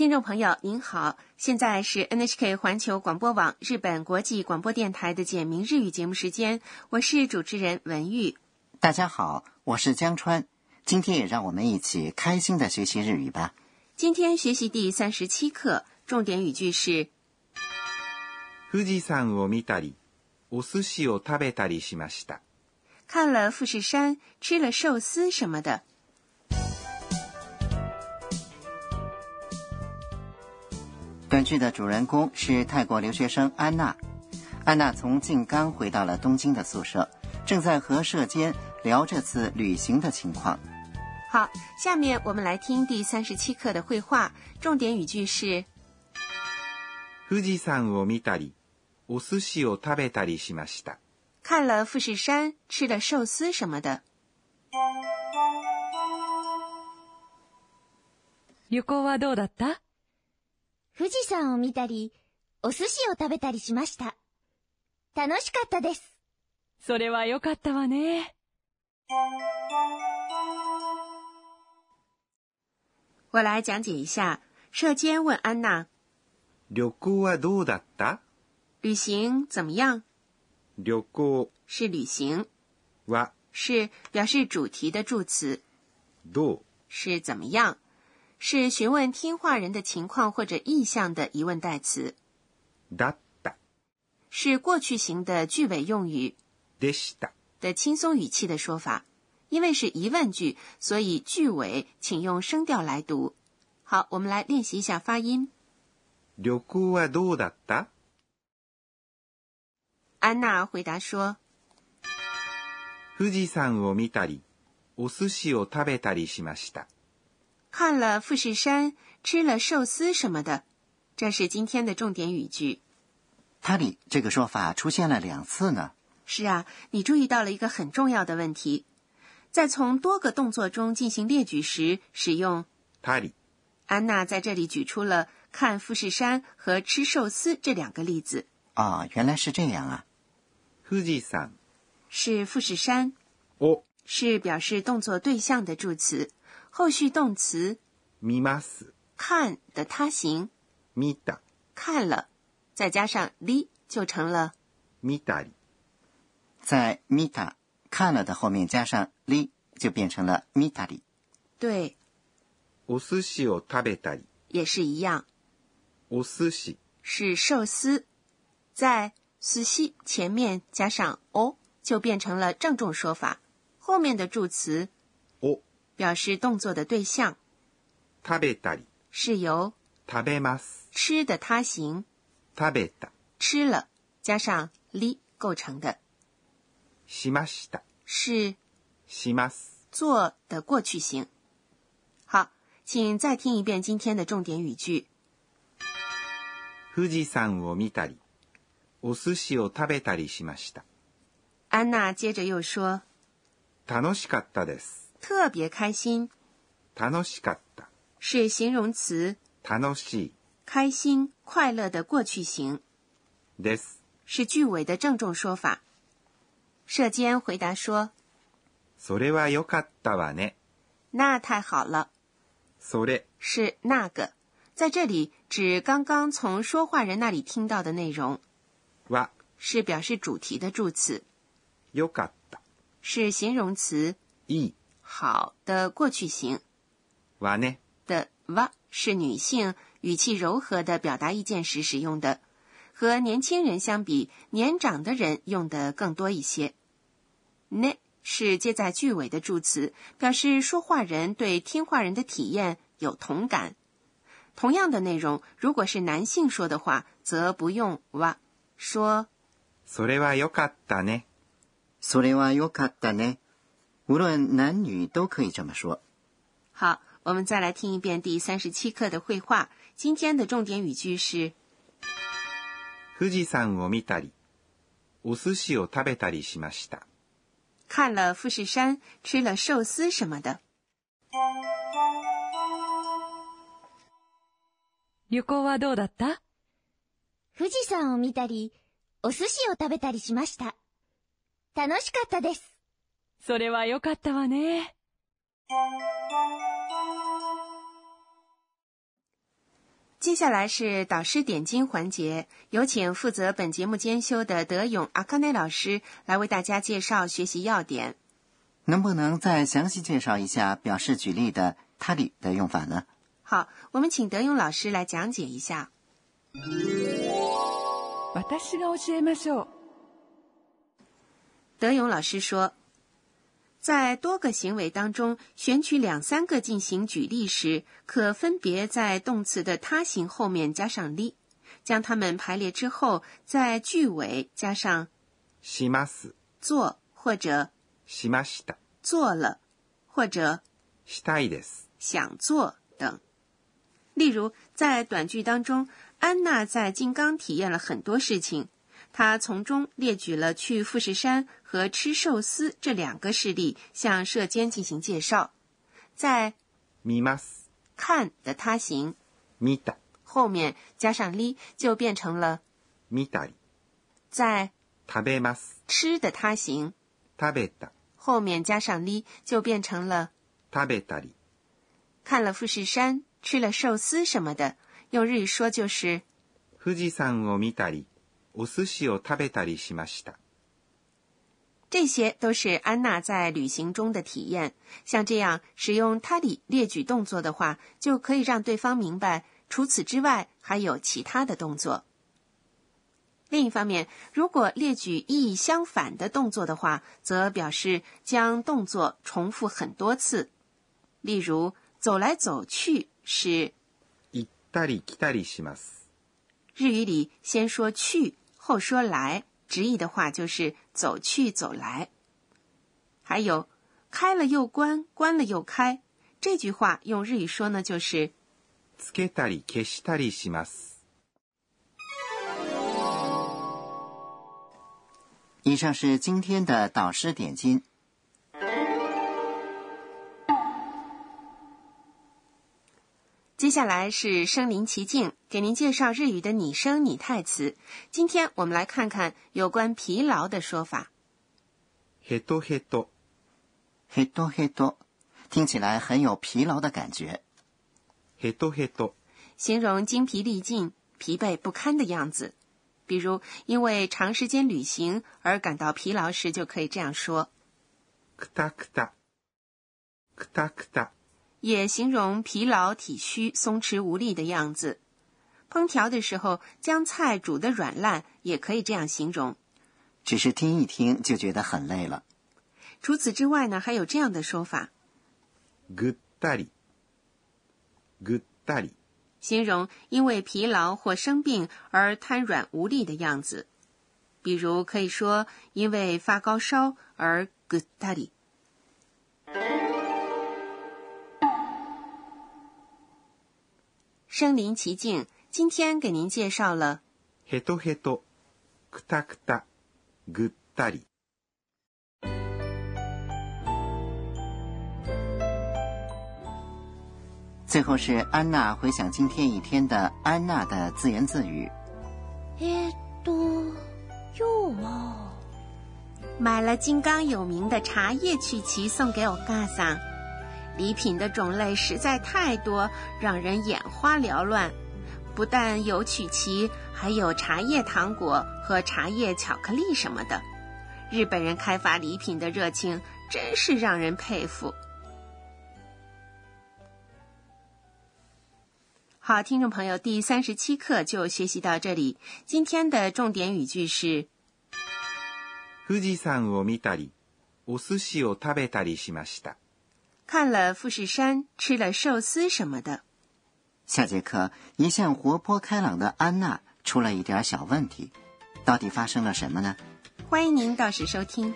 听众朋友您好，现在是 NHK 环球广播网日本国际广播电台的简明日语节目时间，我是主持人文玉。大家好，我是江川，今天也让我们一起开心的学习日语吧。今天学习第三十七课，重点语句是富士山を見たり、お寿司を食べたりしました。看了富士山，吃了寿司什么的。 短剧的主人公是泰国留学生安娜。安娜从静冈回到了东京的宿舍，正在和社监聊这次旅行的情况。好，下面我们来听第三十七课的绘画，重点语句是富士山を見たり、お寿司を食べたりしました。看了富士山，吃了寿司什么的。旅行はどうだった 富士山を見たり、お寿司を食べたりしました。楽しかったです。それは良かったわね。我来讲解一下。社监问安娜旅行はどうだった？：“旅行怎么样？旅行？”是旅行，は是表示主题的助词，どう？是怎么样，是询问听话人的情况或者意向的疑问代词，だった。是过去型的句尾用语でした。的轻松语气的说法。因为是疑问句，所以句尾请用声调来读。好，我们来练习一下发音。旅行はどうだった？安娜回答说富士山を見たり、お寿司を食べたりしました。：“ 看了富士山，吃了寿司什么的。”这是今天的重点语句。他里这个说法出现了两次呢。是啊，你注意到了一个很重要的问题，在从多个动作中进行列举时，使用たり、安娜在这里举出了看富士山和吃寿司这两个例子，啊、原来是这样啊。富士山是富士山，を是表示动作对象的助词， 后续动词見ます。看的他形見た、看了，再加上li 就成了見たり。在 mita 看了的后面加上 li，就变成了 mita 里。对，お寿司を食べたり、也是一样，お寿司是寿司，在司西前面加上 o 就变成了郑重说法，后面的助词を 表示动作的对象食べたり、是由食べます。吃的他形食べた、吃了加上 li 构成的，しました、是します。做的过去形。好，请再听一遍今天的重点语句。富士山を見たり、お寿司を食べたりしました。安娜接着又说楽しかったです。：“ 特别开心楽しかった。是形容词，楽し开心、快乐的过去形。”いです。是句尾的郑重说法。社监回答说それは良かったわね。：“那太好了。それ”是那个，在这里指刚刚从说话人那里听到的内容，は是表示主题的助词，良かった。是形容词いい 好的过去形わね。的 wa 是女性语气柔和的表达意见时使用的，和年轻人相比，年长的人用的更多一些。ne 是接在句尾的助词，表示说话人对听话人的体验有同感。同样的内容，如果是男性说的话，则不用 wa，说それは良かったね。それは良かったね。 无论男女都可以这么说。好。我们再来听一遍第三十七课的绘画。今天的重点语句是富士山を見たり、お寿司を食べたりしました。看了富士山，吃了寿司什么的。旅行はどうだった富士山を見たり、お寿司を食べたりしました。楽しかったです。 それは良かったわね。 接下来是导师点睛环节，有请负责本节目监修的德勇阿康内老师来为大家介绍学习要点。能不能再详细介绍一下表示举例的“他里”的用法呢？好，我们请德勇老师来讲解一下。私が教えましょう。德勇老师说， ：“在多个行为当中选取两三个进行举例时，可分别在动词的他形后面加上 li，将它们排列之后，在句尾加上します、做或者しました、做了或者したいです。想做等。例如，在短句当中，安娜在金刚体验了很多事情， 她从中列举了去富士山和吃寿司这两个事例，向社监进行介绍。在見ます、看的他形見た、后面加上 li，就变成了見たり、在食べます、吃的他形食べた、后面加上 li，就变成了食べたり、看了富士山、吃了寿司什么的。用日语说就是富士山を見たり、 ”。お寿司を食べたりしました。这些都是安娜在旅行中的体验。像这样使用他里列举动作的话，就可以让对方明白，除此之外还有其他的动作。另一方面，如果列举意义相反的动作的话，则表示将动作重复很多次。例如，走来走去是行ったり来たりします。日语里先说去， 后说来，直译的话就是走去走来。还有开了又关，关了又开，这句话用日语说呢，就是つけたり消したりします。以上是今天的导师点睛。 接下来是身临其境，给您介绍日语的拟声拟态词。今天我们来看看有关疲劳的说法。ヘトヘト、嘿多嘿多，听起来很有疲劳的感觉。ヘトヘト、形容精疲力尽、疲惫不堪的样子。比如，因为长时间旅行而感到疲劳时，就可以这样说。くたくた、くたくた、 也形容疲劳、体虚、松弛无力的样子。烹调的时候，将菜煮得软烂，也可以这样形容。只是听一听就觉得很累了。除此之外呢，还有这样的说法，ぐったり、ぐったり、形容因为疲劳或生病而瘫软无力的样子。比如可以说，因为发高烧而ぐったり。 身临其境，今天给您介绍了ヘトヘト、くたくた、ぐったり。最后是安娜回想今天一天的安娜的自言自语。えーっと、今日は、买了金刚有名的茶叶曲奇送给我嘎桑， 礼品的种类实在太多，让人眼花缭乱。不但有曲奇，还有茶叶糖果和茶叶巧克力什么的。日本人开发礼品的热情真是让人佩服。好，听众朋友，第三十七课就学习到这里。今天的重点语句是。富士山を見たり、お寿司を食べたりしました。 看了富士山，吃了寿司什么的。下节课，一向活泼开朗的安娜出了一点小问题，到底发生了什么呢？欢迎您到时收听。